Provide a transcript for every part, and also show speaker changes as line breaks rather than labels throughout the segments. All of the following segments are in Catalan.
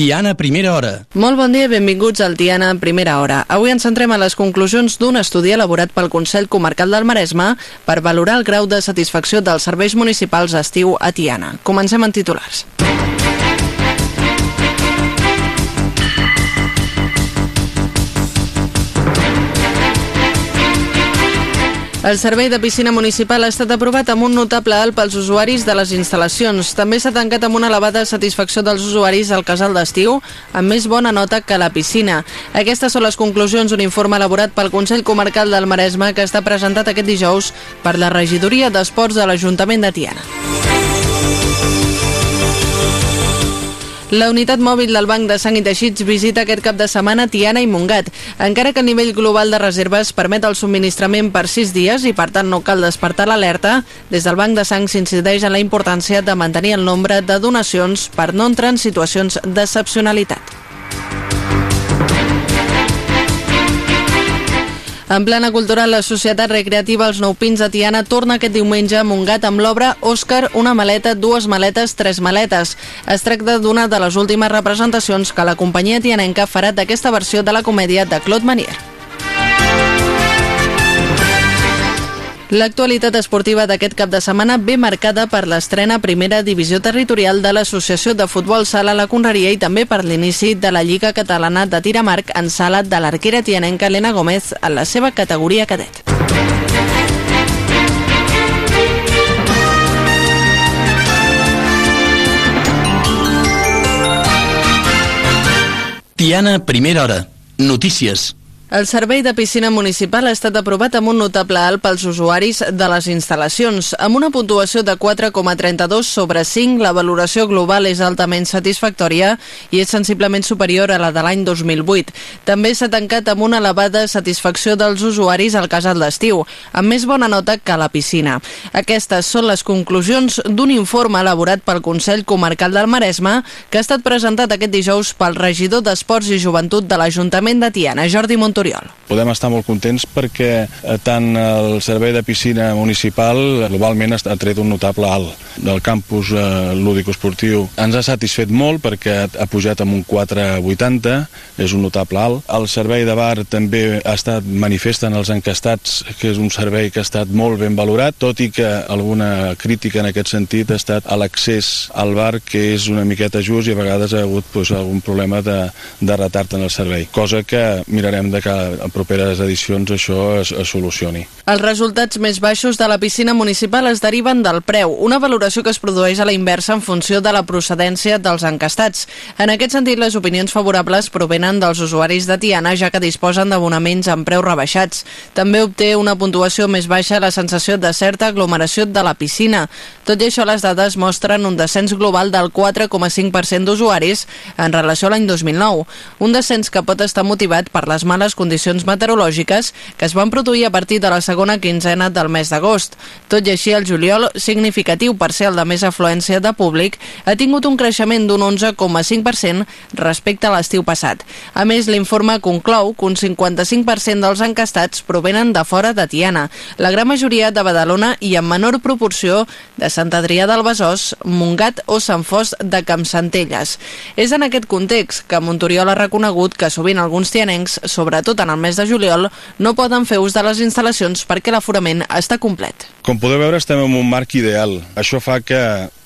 Tiana, primera hora.
Molt bon dia i benvinguts al Tiana Primera Hora. Avui ens centrem a les conclusions d'un estudi elaborat pel Consell Comarcal del Maresme per valorar el grau de satisfacció dels serveis municipals estiu a Tiana. Comencem en titulars. El servei de piscina municipal ha estat aprovat amb un notable alt pels usuaris de les instal·lacions. També s'ha tancat amb una elevada satisfacció dels usuaris al casal d'estiu, amb més bona nota que la piscina. Aquestes són les conclusions d'un informe elaborat pel Consell Comarcal del Maresme que està presentat aquest dijous per la Regidoria d'Esports de l'Ajuntament de Tiana. La unitat mòbil del Banc de Sang i Teixits visita aquest cap de setmana Tiana i Montgat. Encara que el nivell global de reserves permet el subministrament per 6 dies i per tant no cal despertar l'alerta, des del Banc de Sang s'incideix en la importància de mantenir el nombre de donacions per no entrar en situacions d'excepcionalitat. En plana cultural, la Societat Recreativa Els Nou Pins de Tiana torna aquest diumenge a Montgat amb l'obra Òscar, una maleta, dues maletes, tres maletes. Es tracta d'una de les últimes representacions que la companyia tianenca farà d'aquesta versió de la comèdia de Claude Manier. L'actualitat esportiva d'aquest cap de setmana ve marcada per l'estrena primera divisió territorial de l'Associació de Futbol Sala La Conreria i també per l'inici de la Lliga Catalana de Tiramarc en sala de l'arquera tianenca Elena Gómez en la seva categoria cadet.
Tiana, primera hora. Notícies.
El servei de piscina municipal ha estat aprovat amb un notable alt pels usuaris de les instal·lacions. Amb una puntuació de 4,32 sobre 5, la valoració global és altament satisfactòria i és sensiblement superior a la de l'any 2008. També s'ha tancat amb una elevada satisfacció dels usuaris al casal d'estiu, amb més bona nota que a la piscina. Aquestes són les conclusions d'un informe elaborat pel Consell Comarcal del Maresme que ha estat presentat aquest dijous pel regidor d'Esports i Joventut de l'Ajuntament de Tiana, Jordi Montoriol.
Podem estar molt contents perquè eh, tant el servei de piscina municipal globalment ha tret un notable alt del campus eh, lúdico-esportiu. Ens ha satisfet molt perquè ha pujat amb un 4,80, és un notable alt. El servei de bar també ha estat manifesta en els encastats, que és un servei que ha estat molt ben valorat, tot i que alguna crítica en aquest sentit ha estat a l'accés al bar, que és una miqueta just i a vegades ha hagut pues, algun problema de, de retard en el servei, cosa que mirarem de que en properes edicions això es, es solucioni.
Els resultats més baixos de la piscina municipal es deriven del preu, una valoració que es produeix a la inversa en funció de la procedència dels encastats. En aquest sentit, les opinions favorables provenen dels usuaris de Tiana, ja que disposen d'abonaments amb preus rebaixats. També obté una puntuació més baixa la sensació de certa aglomeració de la piscina. Tot i això, les dades mostren un descens global del 4,5% d'usuaris en relació a l'any 2009, un descens que pot estar motivat per les males condicions meteorològiques que es van produir a partir de la segona quinzena del mes d'agost. Tot i així, el juliol, significatiu per ser el de més afluència de públic, ha tingut un creixement d'un 11,5% respecte a l'estiu passat. A més, l'informe conclou que un 55% dels encastats provenen de fora de Tiana, la gran majoria de Badalona i en menor proporció de Sant Adrià del Besòs, Montgat o Sant Fos de Campsentelles. És en aquest context que Montoriol ha reconegut que sovint alguns tianencs, sobretot en el mes de juliol, no poden fer ús de les instal·lacions perquè l'aforament està complet.
Com podeu veure, estem en un marc ideal. Això fa que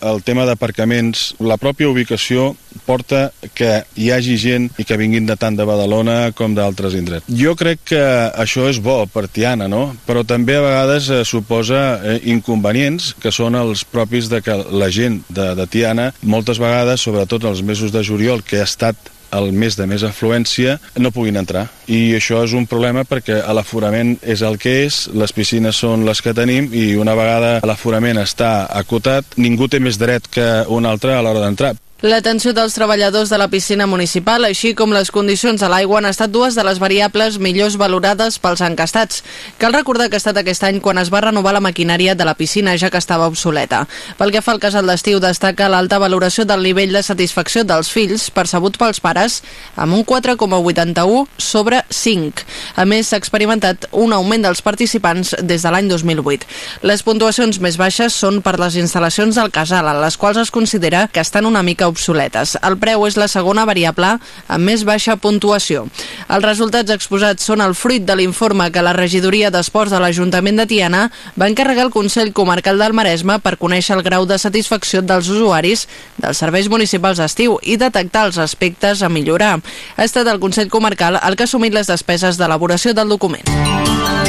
el tema d'aparcaments, la pròpia ubicació porta que hi hagi gent i que vinguin de tant de Badalona com d'altres indrets. Jo crec que això és bo per Tiana, no? Però també a vegades eh, suposa eh, inconvenients que són els propis de que la gent de, de Tiana moltes vegades, sobretot els mesos de juliol, que ha estat el mes de més afluència no puguin entrar. I això és un problema perquè l'aforament és el que és, les piscines són les que tenim i una vegada l'aforament està acotat, ningú té més dret que un altre a l'hora d'entrar.
L'atenció dels treballadors de la piscina municipal, així com les condicions de l'aigua, han estat dues de les variables millors valorades pels encastats. Cal recordar que ha estat aquest any quan es va renovar la maquinària de la piscina, ja que estava obsoleta. Pel que fa al casal d'estiu, destaca l'alta valoració del nivell de satisfacció dels fills percebut pels pares, amb un 4,81 sobre 5. A més, s'ha experimentat un augment dels participants des de l'any 2008. Les puntuacions més baixes són per les instal·lacions del casal, en les quals es considera que estan una mica obsoletes. El preu és la segona variable amb més baixa puntuació. Els resultats exposats són el fruit de l'informe que la regidoria d'Esports de l'Ajuntament de Tiana va encarregar al Consell Comarcal del Maresme per conèixer el grau de satisfacció dels usuaris dels serveis municipals d'estiu i detectar els aspectes a millorar. Ha estat el Consell Comarcal el que ha assumit les despeses d'elaboració del document.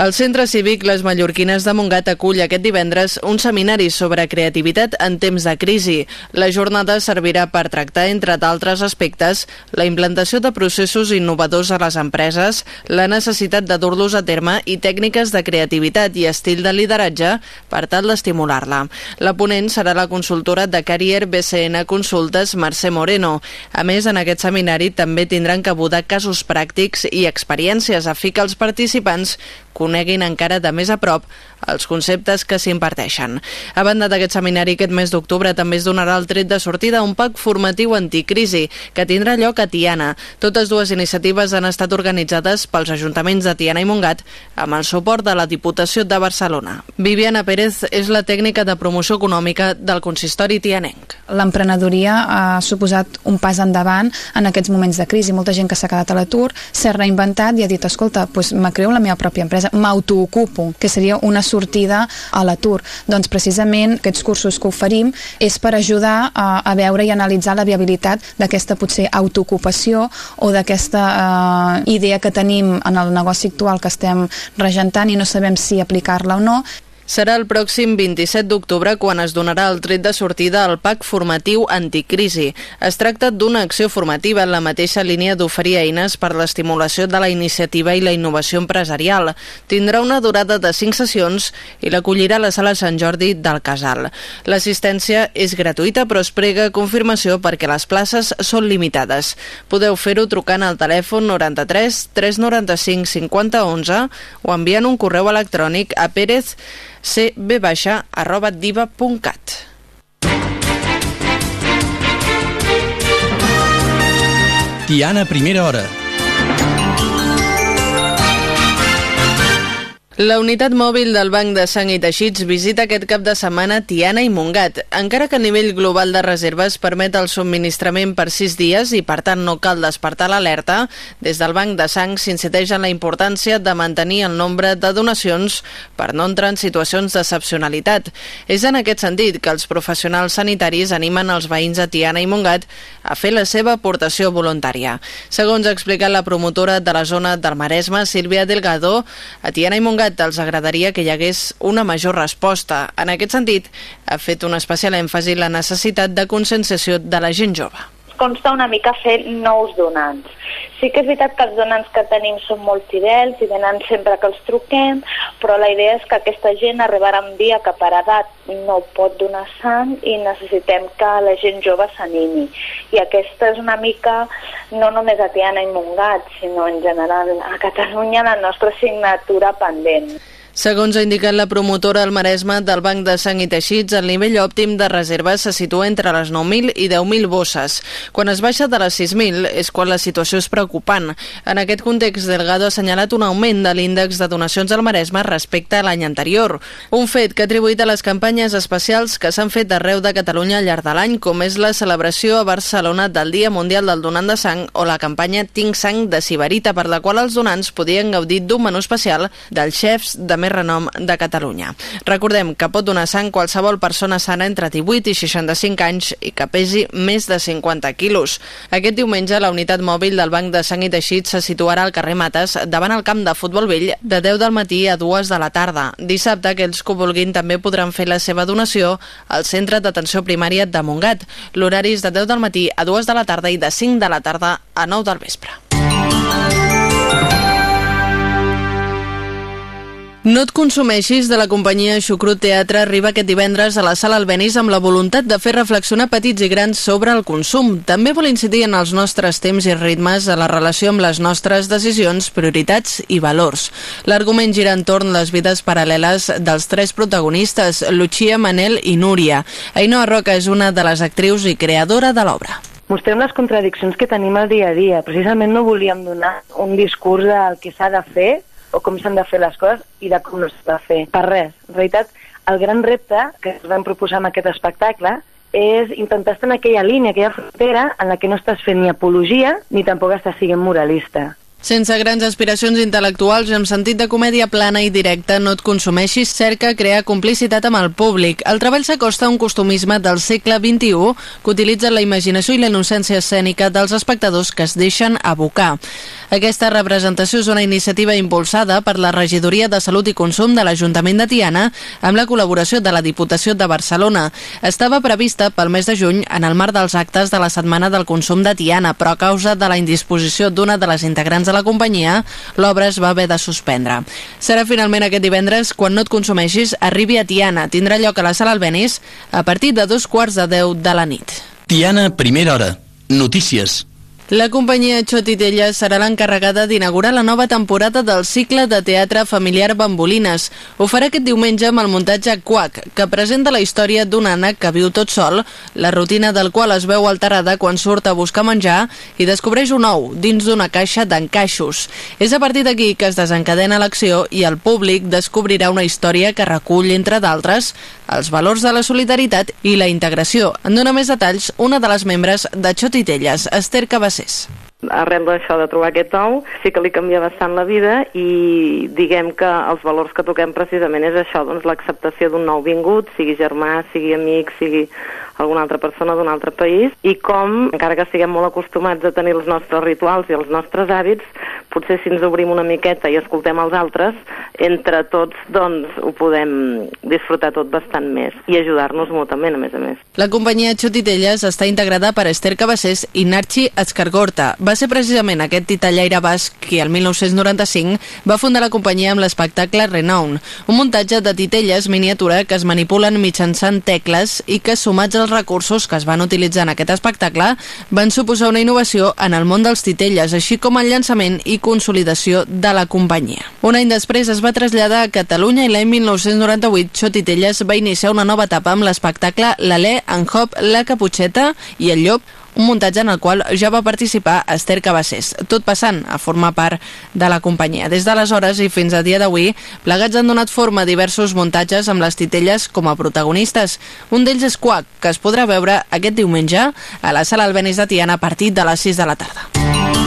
El Centre Cívic Les Mallorquines de Montgat acull aquest divendres un seminari sobre creativitat en temps de crisi. La jornada servirà per tractar, entre d'altres aspectes, la implantació de processos innovadors a les empreses, la necessitat de dur-los a terme i tècniques de creativitat i estil de lideratge per tal d'estimular-la. La ponent serà la consultora de Carrier BCN Consultes, Mercè Moreno. A més, en aquest seminari també tindran cabuda casos pràctics i experiències a fi que els participants coneguin encara de més a prop els conceptes que s'imparteixen. A banda d'aquest seminari, aquest mes d'octubre també es donarà el tret de sortida a un PAC formatiu anticrisi que tindrà lloc a Tiana. Totes dues iniciatives han estat organitzades pels ajuntaments de Tiana i Montgat amb el suport de la Diputació de Barcelona. Viviana Pérez és la tècnica de promoció econòmica del consistori tianenc.
L'emprenedoria ha suposat un pas endavant en aquests moments de crisi. Molta gent que s'ha quedat a l'atur s'ha reinventat i ha dit, escolta, doncs me creo la meva pròpia empresa, m'autoocupo, que seria una sortida a l'atur. Doncs precisament aquests cursos que oferim és per ajudar a, a veure i analitzar la viabilitat d'aquesta potser autoocupació o d'aquesta eh, idea que tenim en el negoci actual que estem regentant i no sabem si aplicar-la o no
serà el pròxim 27 d'octubre quan es donarà el tret de sortida al PAC formatiu anticrisi. Es tracta d'una acció formativa en la mateixa línia d'oferir eines per l'estimulació de la iniciativa i la innovació empresarial. Tindrà una durada de 5 sessions i l'acollirà a la sala Sant Jordi del Casal. L'assistència és gratuïta però es prega confirmació perquè les places són limitades. Podeu fer-ho trucant al telèfon 93 395 50 11 o enviant un correu electrònic a Pérez cb-diva.cat.
Tiana, primera hora.
La unitat mòbil del Banc de Sang i Teixits visita aquest cap de setmana Tiana i Montgat. Encara que a nivell global de reserves permet el subministrament per sis dies i per tant no cal despertar l'alerta, des del Banc de Sang s'inciteix en la importància de mantenir el nombre de donacions per no entrar en situacions d'excepcionalitat. És en aquest sentit que els professionals sanitaris animen els veïns de Tiana i Montgat a fer la seva aportació voluntària. Segons ha explicat la promotora de la zona del Maresme, Sílvia Delgado, a Tiana i Montgat Montgat els agradaria que hi hagués una major resposta. En aquest sentit, ha fet un especial èmfasi la necessitat de conscienciació de la gent jove
consta una mica fer nous donants. Sí que és veritat que els donants que tenim són molt fidels i venen sempre que els truquem, però la idea és que aquesta gent arribarà un dia que per edat no pot donar sang i necessitem que la gent jove s'animi. I aquesta és una mica, no només a Tiana i Montgat, sinó en general a Catalunya, la nostra assignatura pendent.
Segons ha indicat la promotora al Maresme del Banc de Sang i Teixits, el nivell òptim de reserves se situa entre les 9.000 i 10.000 bosses. Quan es baixa de les 6.000 és quan la situació és preocupant. En aquest context, Delgado ha assenyalat un augment de l'índex de donacions al Maresme respecte a l'any anterior. Un fet que ha atribuït a les campanyes especials que s'han fet arreu de Catalunya al llarg de l'any, com és la celebració a Barcelona del Dia Mundial del Donant de Sang o la campanya Tinc Sang de Sibarita, per la qual els donants podien gaudir d'un menú especial dels xefs de més renom de Catalunya. Recordem que pot donar sang qualsevol persona sana entre 18 i 65 anys i que pesi més de 50 quilos. Aquest diumenge la unitat mòbil del Banc de Sang i Teixit se situarà al carrer Mates davant el camp de futbol vell de 10 del matí a 2 de la tarda. Dissabte, aquells que ho vulguin també podran fer la seva donació al Centre d'Atenció Primària de Montgat. L'horari és de 10 del matí a 2 de la tarda i de 5 de la tarda a 9 del vespre. No et consumeixis de la companyia Xucrut Teatre arriba aquest divendres a la sala Albenis amb la voluntat de fer reflexionar petits i grans sobre el consum. També vol incidir en els nostres temps i ritmes a la relació amb les nostres decisions, prioritats i valors. L'argument gira entorn les vides paral·leles dels tres protagonistes, Lucia, Manel i Núria. Ainhoa Roca és una de les actrius i creadora de l'obra.
Mostrem les contradiccions que tenim al dia a dia. Precisament no volíem donar un discurs del que s'ha de fer o com s'han de fer les coses i de com no s'ha de fer. Per res. En realitat, El gran repte que ens vam proposar amb aquest espectacle és intentar estar en aquella línia, aquella frontera en la que no estàs fent ni apologia ni tampoc estàs sent moralista.
Sense grans aspiracions intel·lectuals i amb sentit de comèdia plana i directa, no et consumeixis, cerca crear complicitat amb el públic. El treball s'acosta a un costumisme del segle XXI que utilitza la imaginació i la innocència escènica dels espectadors que es deixen abocar. Aquesta representació és una iniciativa impulsada per la Regidoria de Salut i Consum de l'Ajuntament de Tiana amb la col·laboració de la Diputació de Barcelona. Estava prevista pel mes de juny en el marc dels actes de la Setmana del Consum de Tiana, però a causa de la indisposició d'una de les integrants de la companyia, l'obra es va haver de suspendre. Serà finalment aquest divendres quan no et consumeixis arribi a Tiana. Tindrà lloc a la sala Albenis a partir de dos quarts de deu de la nit.
Tiana, primera hora. Notícies.
La companyia Xotitella serà l'encarregada d'inaugurar la nova temporada del cicle de teatre familiar Bambolines. Ho farà aquest diumenge amb el muntatge Quack, que presenta la història d'un ànec que viu tot sol, la rutina del qual es veu alterada quan surt a buscar menjar i descobreix un ou dins d'una caixa d'encaixos. És a partir d'aquí que es desencadena l'acció i el públic descobrirà una història que recull, entre d'altres, els valors de la solidaritat i la integració. En dona més detalls una de les membres de Xotitelles, Esther Cabassés.
Arrel d'això de trobar aquest ou, sí que li canvia bastant la vida i diguem que els valors que toquem precisament és això, doncs l'acceptació d'un nou vingut, sigui germà, sigui amic, sigui alguna altra persona d'un altre país, i com, encara que estiguem molt acostumats a tenir els nostres rituals i els nostres hàbits, potser si ens obrim una miqueta i escoltem els altres, entre tots doncs ho podem disfrutar tot bastant més i ajudar-nos mútuament, a més a més.
La companyia Xotitelles està integrada per Esther Cabassés i Narci Escargorta. Va ser precisament aquest titellaire basc qui el 1995 va fundar la companyia amb l'espectacle Renown, un muntatge de titelles miniatura que es manipulen mitjançant tecles i que, sumats als recursos que es van utilitzar en aquest espectacle, van suposar una innovació en el món dels titelles, així com el llançament i consolidació de la companyia. Un any després es va traslladar a Catalunya i l'any 1998 Xotitelles va iniciar una nova etapa amb l'espectacle L'Alè, en Hop, La Caputxeta i el Llop, un muntatge en el qual ja va participar Esther Cabassés, tot passant a formar part de la companyia. Des d'aleshores i fins a dia d'avui, plegats han donat forma a diversos muntatges amb les titelles com a protagonistes. Un d'ells és Quack, que es podrà veure aquest diumenge a la sala Albenis de Tiana a partir de les 6 de la tarda.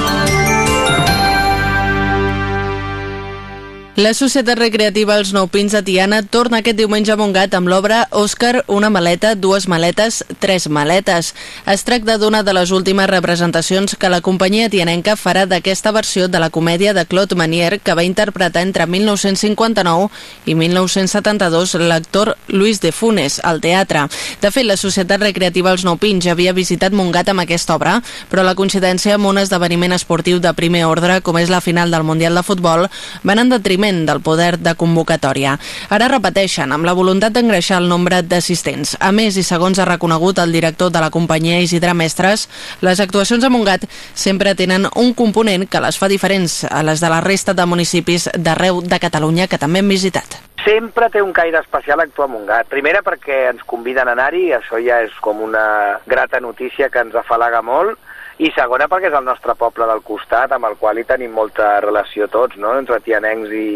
La Societat Recreativa Els Nou Pins de Tiana torna aquest diumenge a Montgat amb l'obra Òscar, una maleta, dues maletes, tres maletes. Es tracta d'una de les últimes representacions que la companyia tianenca farà d'aquesta versió de la comèdia de Claude Manier que va interpretar entre 1959 i 1972 l'actor Luis de Funes al teatre. De fet, la Societat Recreativa Els Nou Pins ja havia visitat Montgat amb aquesta obra, però la coincidència amb un esdeveniment esportiu de primer ordre, com és la final del Mundial de Futbol, van en detriment del poder de convocatòria. Ara repeteixen, amb la voluntat d'engreixar el nombre d'assistents. A més, i segons ha reconegut el director de la companyia Isidre Mestres, les actuacions a Montgat sempre tenen un component que les fa diferents a les de la resta de municipis d'arreu de Catalunya que també hem visitat.
Sempre té un caire especial actuar a Montgat. Primera perquè ens conviden a anar-hi, això ja és com una grata notícia que ens afalaga molt, i segona perquè és el nostre poble del costat, amb el qual hi tenim molta relació tots, no?, entre tianencs i,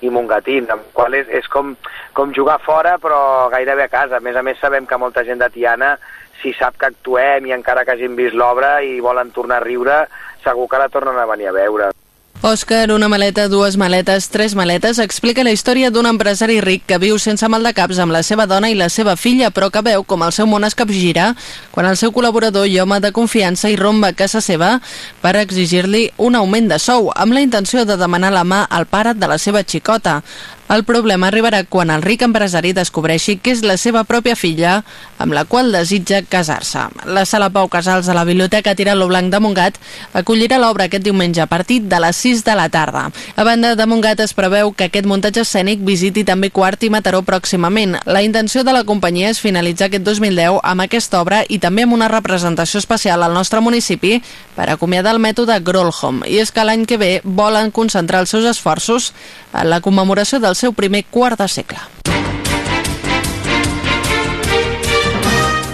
i mongatins, amb el qual és, és com, com jugar fora però gairebé a casa. A més a més sabem que molta gent de Tiana, si sap que actuem i encara que hagin vist l'obra i volen tornar a riure, segur que la tornen a venir a veure.
Òscar, una maleta, dues maletes, tres maletes, explica la història d'un empresari ric que viu sense mal de caps amb la seva dona i la seva filla, però que veu com el seu món es capgira quan el seu col·laborador i home de confiança irromba a casa seva per exigir-li un augment de sou, amb la intenció de demanar la mà al pare de la seva xicota. El problema arribarà quan el ric empresari descobreixi que és la seva pròpia filla amb la qual desitja casar-se. La Sala Pau Casals de la Biblioteca Tiralo Blanc de Montgat acollirà l'obra aquest diumenge a partir de les 6 de la tarda. A banda de Montgat es preveu que aquest muntatge escènic visiti també Quart i Mataró pròximament. La intenció de la companyia és finalitzar aquest 2010 amb aquesta obra i també amb una representació especial al nostre municipi per acomiadar el mètode Grolholm. I és que l'any que ve volen concentrar els seus esforços en la commemoració seu primer quart de segle.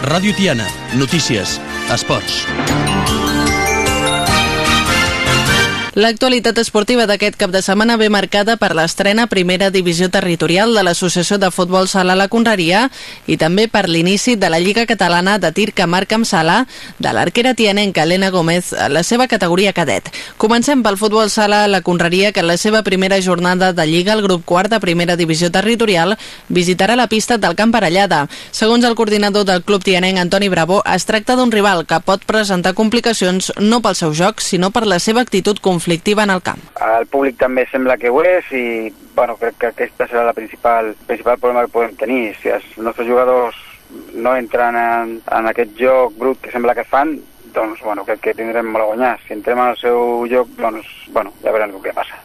Ràdio Tiana. Notícies. Esports.
L'actualitat esportiva d'aquest cap de setmana ve marcada per l'estrena primera divisió territorial de l'Associació de Futbol Sala La Conreria i també per l'inici de la Lliga Catalana de Tir que marca amb sala de l'arquera tianenca Elena Gómez a la seva categoria cadet. Comencem pel futbol sala La Conreria que en la seva primera jornada de Lliga el grup quart de primera divisió territorial visitarà la pista del Camp Parellada. Segons el coordinador del club tianenc Antoni Bravo, es tracta d'un rival que pot presentar complicacions no pel seu joc, sinó per la seva actitud conflictiva en el camp.
El públic també sembla que ho és i bueno, crec que aquesta serà la principal, principal problema que podem tenir. Si els nostres jugadors no entren en, en aquest joc brut que sembla que fan, doncs bueno, crec que tindrem molt a guanyar. Si entrem al seu joc, doncs bueno, ja veurem què passa.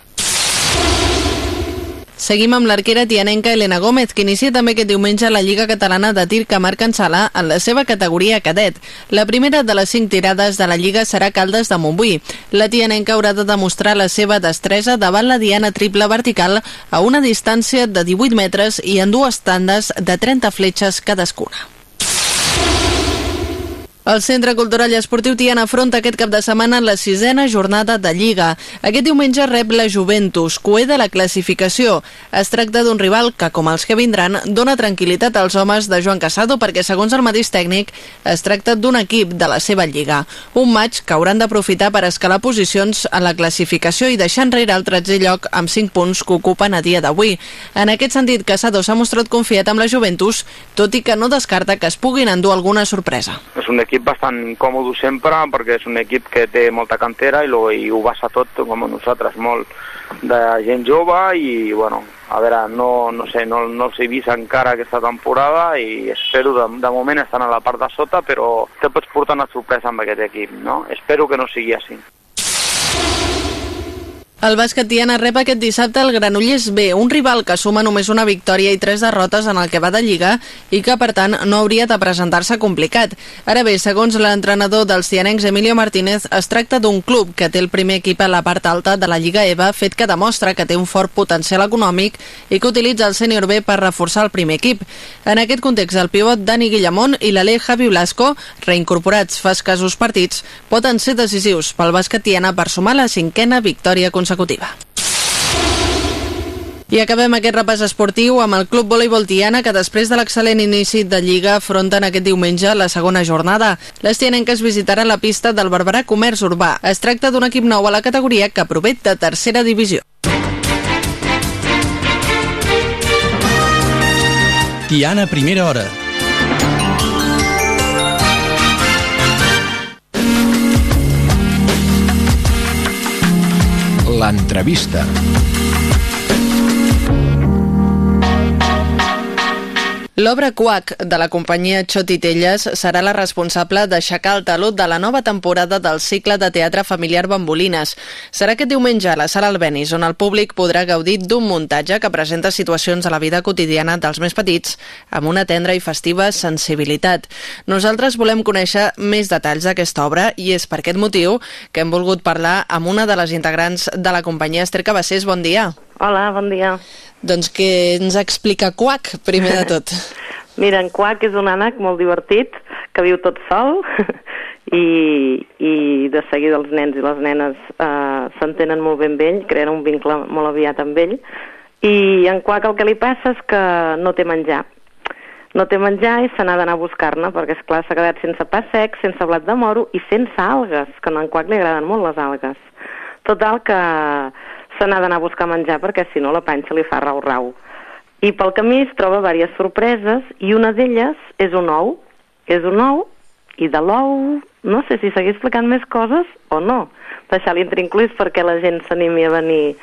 Seguim amb l'arquera tianenca Elena Gómez, que inicia també aquest diumenge la Lliga Catalana de Tir que marca en en la seva categoria cadet. La primera de les cinc tirades de la Lliga serà Caldes de Montbui. La tianenca haurà de demostrar la seva destresa davant la diana triple vertical a una distància de 18 metres i en dues tandes de 30 fletxes cadascuna. El Centre Cultural i Esportiu Tiana afronta aquest cap de setmana la sisena jornada de Lliga. Aquest diumenge rep la Juventus, cué de la classificació. Es tracta d'un rival que, com els que vindran, dona tranquil·litat als homes de Joan Casado perquè, segons el mateix tècnic, es tracta d'un equip de la seva Lliga. Un maig que hauran d'aprofitar per escalar posicions en la classificació i deixar enrere el 13è lloc amb 5 punts que ocupen a dia d'avui. En aquest sentit, Casado s'ha mostrat confiat amb la Juventus, tot i que no descarta que es puguin endur alguna sorpresa.
És un equip bastant còmodo sempre perquè és un equip que té molta cantera i, lo, i ho basa tot com nosaltres, molt de gent jove i bueno, a veure, no, no sé, no, no els he vist encara aquesta temporada i espero, de, de moment estan a la part de sota, però te pots portar una sorpresa amb aquest equip, no? Espero que no sigui així.
El bàsquet Tiana rep aquest dissabte el Granollers B, un rival que suma només una victòria i tres derrotes en el que va de Lliga i que, per tant, no hauria de presentar-se complicat. Ara bé, segons l'entrenador dels tianencs Emilio Martínez, es tracta d'un club que té el primer equip a la part alta de la Lliga EVA, fet que demostra que té un fort potencial econòmic i que utilitza el sènior B per reforçar el primer equip. En aquest context, el pivot Dani Guillamont i l'Ale Javi Blasco, reincorporats fa escassos partits, poden ser decisius pel bàsquet Tiana per sumar la cinquena victòria consecutiva consecutiva. I acabem aquest repàs esportiu amb el Club Voleibol Tiana, que després de l'excel·lent inici de Lliga afronten aquest diumenge la segona jornada. Les tianenques visitaran la pista del Barberà Comerç Urbà. Es tracta d'un equip nou a la categoria que prové de tercera divisió.
Tiana, primera hora.
L'entrevista.
L'obra Quac de la companyia Xotitelles serà la responsable d'aixecar el talut de la nova temporada del cicle de teatre familiar Bambolines. Serà aquest diumenge a la Sala Albenis, on el públic podrà gaudir d'un muntatge que presenta situacions a la vida quotidiana dels més petits amb una tendra i festiva sensibilitat. Nosaltres volem conèixer més detalls d'aquesta obra i és per aquest motiu que hem volgut parlar amb una de les integrants de la companyia, Esther Cabassés. Bon dia.
Hola, bon dia.
Doncs que ens explica Quac, primer de tot.
Mira, en Quac és un ànec molt divertit, que viu tot sol, i, i de seguida els nens i les nenes eh, s'entenen molt ben amb ell, creen un vincle molt aviat amb ell, i en Quac el que li passa és que no té menjar. No té menjar i se n'ha d'anar a buscar-ne, perquè, és clar s'ha quedat sense pa sec, sense blat de moro i sense algues, que a en Quac li agraden molt les algues. Total que se n'ha d'anar a buscar menjar perquè si no la panxa li fa rau-rau. I pel camí es troba diverses sorpreses i una d'elles és un ou. És un ou i de l'ou no sé si seguir explicant més coses o no. Deixar l'intrinclús perquè la gent s'animi a venir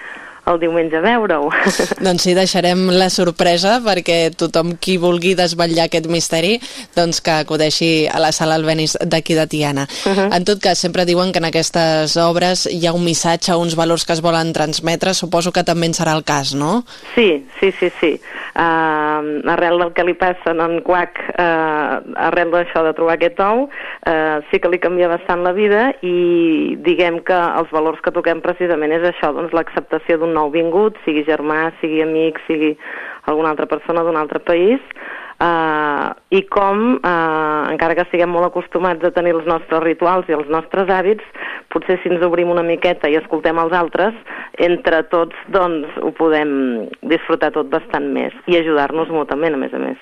el diumenge a veure-ho.
doncs sí, deixarem la sorpresa perquè tothom qui vulgui desvetllar aquest misteri doncs que acudeixi a la sala Albenis d'aquí de Tiana. Uh -huh. En tot cas, sempre diuen que en aquestes obres hi ha un missatge, uns valors que es volen transmetre, suposo que també en serà el cas, no?
Sí, sí, sí, sí. Uh, arrel del que li passa en Quac, uh, arrel d'això de trobar aquest ou, uh, sí que li canvia bastant la vida i diguem que els valors que toquem precisament és això, doncs l'acceptació d'un nou vingut, sigui germà, sigui amic, sigui alguna altra persona d'un altre país, uh, i com, uh, encara que siguem molt acostumats a tenir els nostres rituals i els nostres hàbits, potser si ens obrim una miqueta i escoltem els altres, entre tots doncs ho podem disfrutar tot bastant més i ajudar-nos mútuament, a més a més.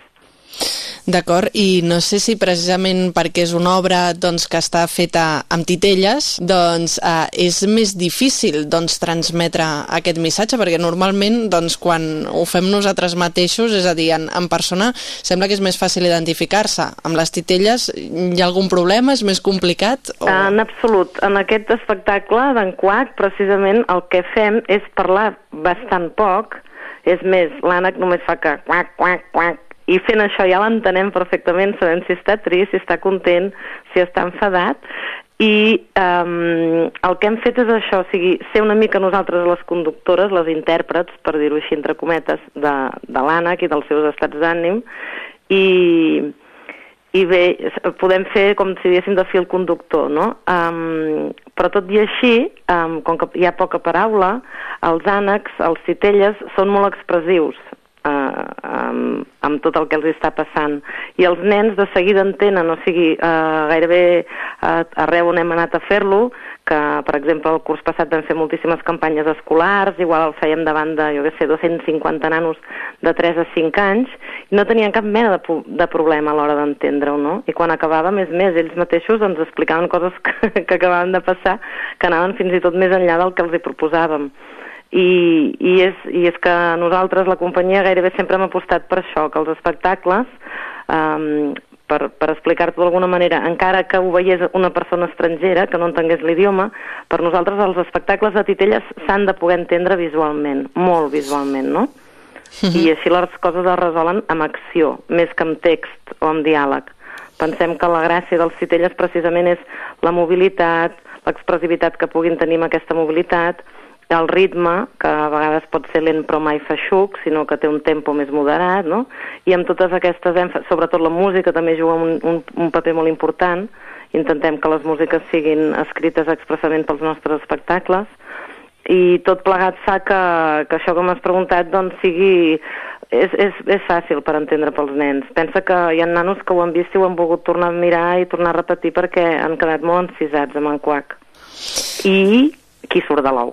D'acord, i no sé si precisament perquè és una obra doncs, que està feta amb titelles, doncs eh, és més difícil doncs, transmetre aquest missatge, perquè normalment doncs, quan ho fem nosaltres mateixos, és a dir, en, en persona, sembla que és més fàcil identificar-se. Amb les titelles hi ha algun problema? És més complicat?
O... En absolut. En aquest espectacle d'en Quac, precisament el que fem és parlar bastant poc, és més, l'ànec només fa que quac, quac, quac, i fent això ja l'entenem perfectament, sabem si està trist, si està content, si està enfadat, i um, el que hem fet és això, o sigui, ser una mica nosaltres les conductores, les intèrprets, per dir-ho així entre cometes, de, de l'ànec i dels seus estats d'ànim, i, i bé, podem fer com si diéssim de fil conductor, no? Um, però tot i així, um, com que hi ha poca paraula, els ànecs, els citelles, són molt expressius eh, amb, amb tot el que els està passant. I els nens de seguida entenen, o sigui, eh, gairebé eh, arreu on hem anat a fer-lo, que, per exemple, el curs passat vam fer moltíssimes campanyes escolars, igual el fèiem davant de, jo què sé, 250 nanos de 3 a 5 anys, i no tenien cap mena de, de problema a l'hora d'entendre-ho, no? I quan acabava, més més, ells mateixos ens explicaven coses que, que acabaven de passar, que anaven fins i tot més enllà del que els hi proposàvem i, i, és, i és que nosaltres, la companyia, gairebé sempre hem apostat per això, que els espectacles, um, per, per explicar-t'ho d'alguna manera, encara que ho veiés una persona estrangera, que no entengués l'idioma, per nosaltres els espectacles de titelles s'han de poder entendre visualment, molt visualment, no? I així les coses es resolen amb acció, més que amb text o amb diàleg. Pensem que la gràcia dels titelles precisament és la mobilitat, l'expressivitat que puguin tenir amb aquesta mobilitat, el ritme, que a vegades pot ser lent però mai feixuc, sinó que té un tempo més moderat, no? I amb totes aquestes sobretot la música també juga un, un, un paper molt important, intentem que les músiques siguin escrites expressament pels nostres espectacles, i tot plegat fa que, que això que m'has preguntat doncs sigui és, és, és fàcil per entendre pels nens. Pensa que hi ha nanos que ho han vist i ho han volgut tornar a mirar i tornar a repetir perquè han quedat molt encisats amb en quac. I qui surt de l'ou.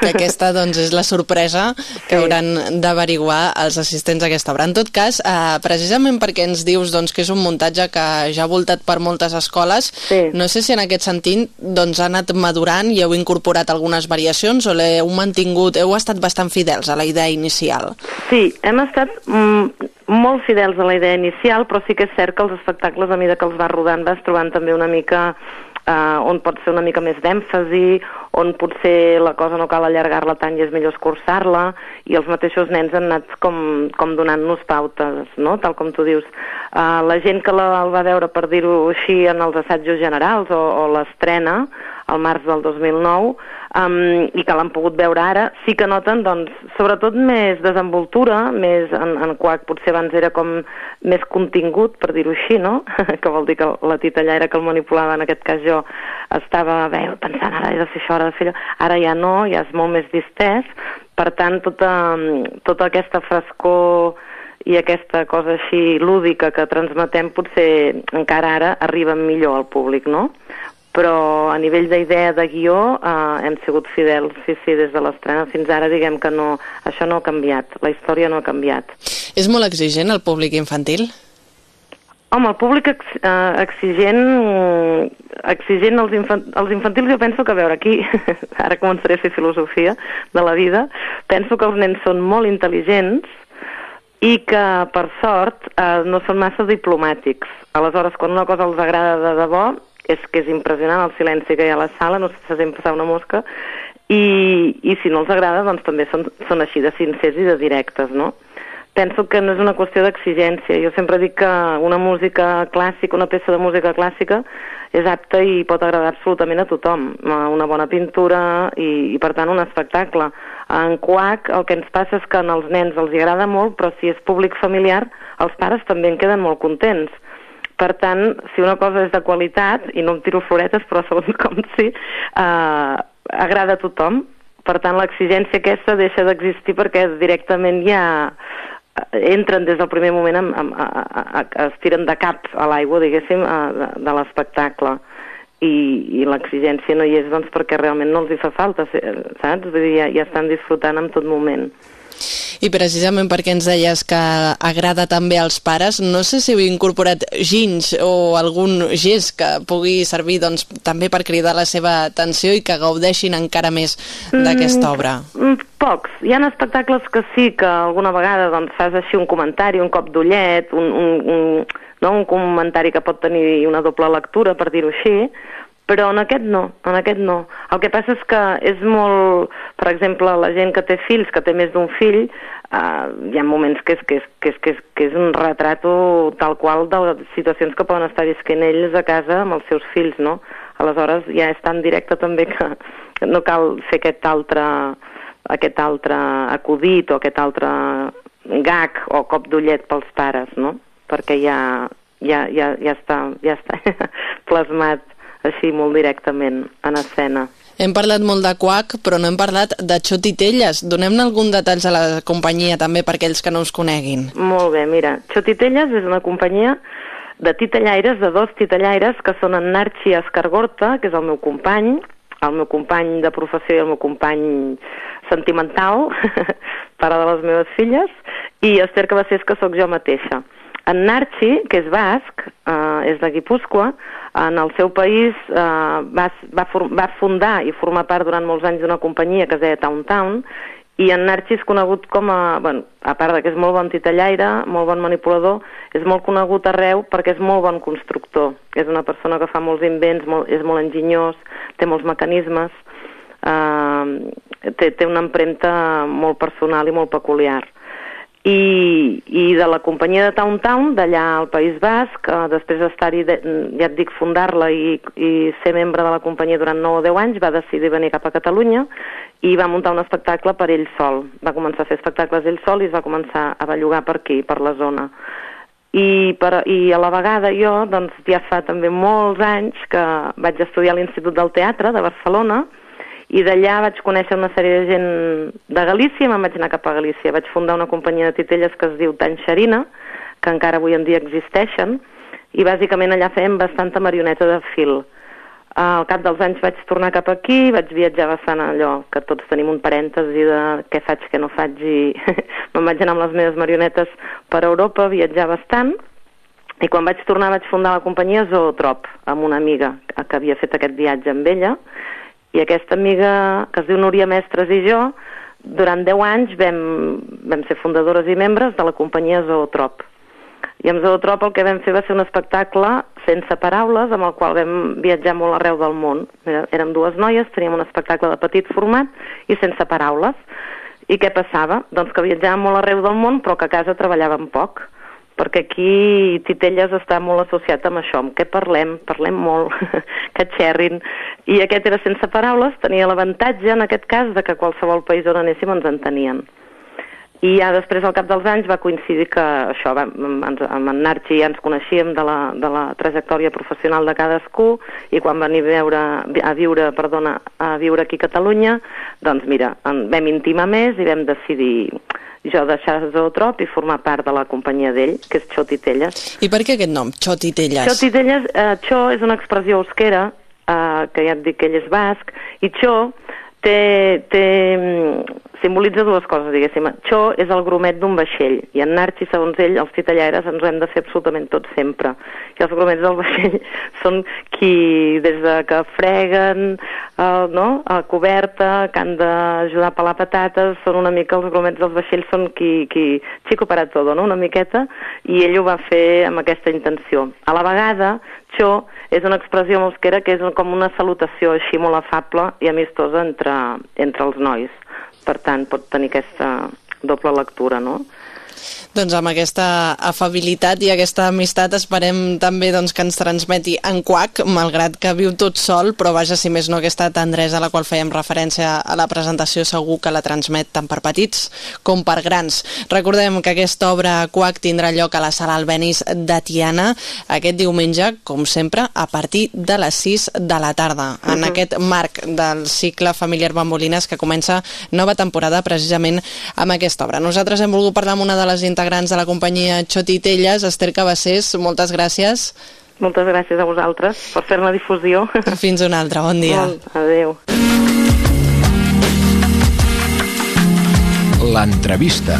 que aquesta doncs, és la sorpresa que sí. hauran d'averiguar els assistents a aquesta obra. En tot cas, eh, precisament perquè ens dius doncs, que és un muntatge que ja ha voltat per moltes escoles, sí. no sé si en aquest sentit doncs, ha anat madurant i heu incorporat algunes variacions o l'heu mantingut, heu estat bastant fidels a la idea inicial?
Sí, hem estat mm, molt fidels a la idea inicial, però sí que és cert que els espectacles, a mesura que els vas rodant, vas trobant també una mica eh, on pot ser una mica més d'èmfasi, on potser la cosa no cal allargar-la tant i és millor escurçar-la, i els mateixos nens han anat com, com donant-nos pautes, no? tal com tu dius. Uh, la gent que la, el va veure, per dir-ho així, en els assajos generals o, o l'estrena, al març del 2009, um, i que l'han pogut veure ara, sí que noten, doncs, sobretot més desenvoltura, més en, en quac potser abans era com més contingut, per dir-ho així, no? que vol dir que la titellaire que el manipulava, en aquest cas jo, estava bé, pensant, ara he de fer això, ara de fer allò, ara ja no, ja és molt més distès, per tant, tota, tota aquesta frescor i aquesta cosa així lúdica que transmetem potser encara ara arriba millor al públic, no? Però a nivell d'idea de guió eh, hem sigut fidels, sí, sí, des de l'estrena fins ara diguem que no, això no ha canviat, la història no ha canviat.
És molt exigent el públic infantil?
Home, el públic ex, eh, exigent, exigent els, infant, els infantils jo penso que, a veure, aquí, ara començaré a fer filosofia de la vida, penso que els nens són molt intel·ligents i que, per sort, eh, no són massa diplomàtics. Aleshores, quan una cosa els agrada de debò, és que és impressionant el silenci que hi ha a la sala, no se sent passar una mosca, i, i si no els agrada, doncs també són, són així de sincers i de directes, no? Penso que no és una qüestió d'exigència. Jo sempre dic que una música clàssica, una peça de música clàssica, és apta i pot agradar absolutament a tothom. Una bona pintura i, i per tant, un espectacle. En Quac el que ens passa és que als nens els agrada molt, però si és públic familiar, els pares també en queden molt contents per tant, si una cosa és de qualitat, i no em tiro floretes, però segons com sí, eh, agrada a tothom. Per tant, l'exigència aquesta deixa d'existir perquè directament ja eh, entren des del primer moment, amb, a, a, a, es tiren de cap a l'aigua, diguéssim, a, de, de l'espectacle. i, i l'exigència no hi és doncs, perquè realment no els hi fa falta, saps? Vull dir, ja, ja estan disfrutant en tot moment.
I precisament perquè ens deies que agrada també als pares, no sé si heu incorporat ginys o algun gest que pugui servir doncs, també per cridar la seva atenció i que gaudeixin encara més d'aquesta obra.
Mm, pocs. Hi ha espectacles que sí que alguna vegada doncs, fas així un comentari, un cop d'ullet, un, un, un, no? un comentari que pot tenir una doble lectura, per dir-ho així, però en aquest no, en aquest no. El que passa és que és molt, per exemple, la gent que té fills, que té més d'un fill, eh, hi ha moments que és, que, és, que, és, que, és, que és un retrato tal qual de situacions que poden estar visquent ells a casa amb els seus fills, no? Aleshores ja és tan directe també que no cal fer aquest altre, aquest altre acudit o aquest altre gag o cop d'ullet pels pares, no? Perquè ja, ja, ja, ja està, ja està plasmat així molt directament en escena.
Hem parlat molt de Quack, però no hem parlat de Xotitelles. Donem-ne algun detalls a la companyia també per aquells que no us coneguin.
Molt bé, mira, Xotitelles és una companyia de titellaires, de dos titellaires, que són en Narci Escargorta, que és el meu company, el meu company de professió i el meu company sentimental, pare de les meves filles, i Esther Cabacés, que sóc jo mateixa. En Narci, que és basc, eh, és de Guipúscoa, en el seu país eh, va, va, va fundar i formar part durant molts anys d'una companyia que es deia Town Town i en Narci és conegut com a, bueno, a part de que és molt bon titellaire, molt bon manipulador, és molt conegut arreu perquè és molt bon constructor. És una persona que fa molts invents, molt, és molt enginyós, té molts mecanismes, eh, té, té una empremta molt personal i molt peculiar i, i de la companyia de Town Town, d'allà al País Basc, eh, després d'estar-hi, de, ja et dic, fundar-la i, i ser membre de la companyia durant 9 o 10 anys, va decidir venir cap a Catalunya i va muntar un espectacle per ell sol. Va començar a fer espectacles ell sol i es va començar a bellugar per aquí, per la zona. I, per, I a la vegada jo, doncs, ja fa també molts anys que vaig estudiar a l'Institut del Teatre de Barcelona, i d'allà vaig conèixer una sèrie de gent de Galícia i me'n vaig anar cap a Galícia. Vaig fundar una companyia de titelles que es diu Tanxerina, que encara avui en dia existeixen, i bàsicament allà fèiem bastanta marioneta de fil. Al cap dels anys vaig tornar cap aquí, vaig viatjar bastant allò, que tots tenim un parèntesi de què faig, què no faig, i me'n vaig anar amb les meves marionetes per Europa, viatjar bastant, i quan vaig tornar vaig fundar la companyia Zootrop, amb una amiga que havia fet aquest viatge amb ella, i aquesta amiga, que es diu Núria Mestres i jo, durant 10 anys vam, vam ser fundadores i membres de la companyia Zootrop. I amb Zootrop el que vam fer va ser un espectacle sense paraules, amb el qual vam viatjar molt arreu del món. Érem dues noies, teníem un espectacle de petit format i sense paraules. I què passava? Doncs que viatjàvem molt arreu del món, però que a casa treballàvem poc perquè aquí Titelles està molt associat amb això, amb què parlem, parlem molt, que xerrin, i aquest era sense paraules, tenia l'avantatge en aquest cas de que qualsevol país on anéssim ens entenien. I ja després, al cap dels anys, va coincidir que això, va, ens, amb en Narci ja ens coneixíem de la, de la trajectòria professional de cadascú i quan venir a, veure, a viure, perdona, a viure aquí a Catalunya, doncs mira, en, vam intimar més i vam decidir jo deixar Zootrop i formar part de la companyia d'ell, que és Xotitelles.
I per què aquest nom, Xotitelles?
Xotitelles, eh, Xo és una expressió euskera, eh, que ja et dic que ell és basc, i Xo té, té, simbolitza dues coses, diguéssim. Xo és el grumet d'un vaixell, i en Narci, segons ell, els titellaires ens hem de fer absolutament tot sempre. I els grumets del vaixell són qui, des de que freguen eh, no? a coberta, que han d'ajudar a pelar patates, són una mica, els grumets dels vaixells són qui, qui xico para todo, no? una miqueta, i ell ho va fer amb aquesta intenció. A la vegada, xo és una expressió mosquera que és com una salutació així molt afable i amistosa entre, entre els nois per tant pot tenir aquesta doble lectura, no?
Doncs amb aquesta afabilitat i aquesta amistat esperem també doncs, que ens transmeti en Quac, malgrat que viu tot sol, però vaja, si més no, aquesta tendresa a la qual fèiem referència a la presentació segur que la transmet tant per petits com per grans. Recordem que aquesta obra Quac tindrà lloc a la sala Albenis de Tiana aquest diumenge, com sempre, a partir de les 6 de la tarda, en uh -huh. aquest marc del cicle Familiar Bambolines que comença nova temporada precisament amb aquesta obra. Nosaltres hem volgut parlar amb una de les integrants de la companyia Xotitelles, Esther Cabassés, moltes gràcies.
Moltes gràcies a vosaltres per fer-ne difusió.
Fins una altra, bon dia.
Adéu.
L'entrevista.